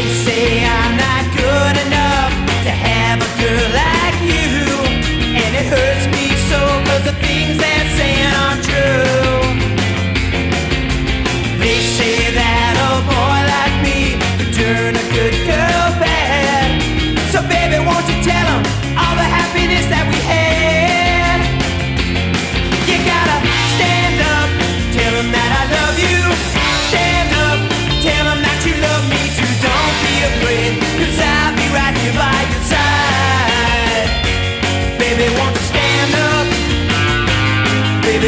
They say I'm not good enough to have a girl like you. And it hurts me so cause the things that.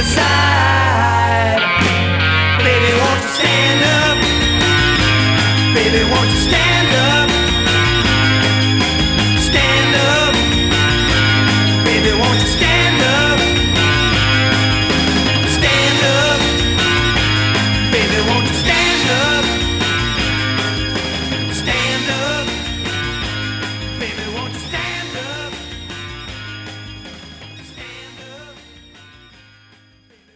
the side.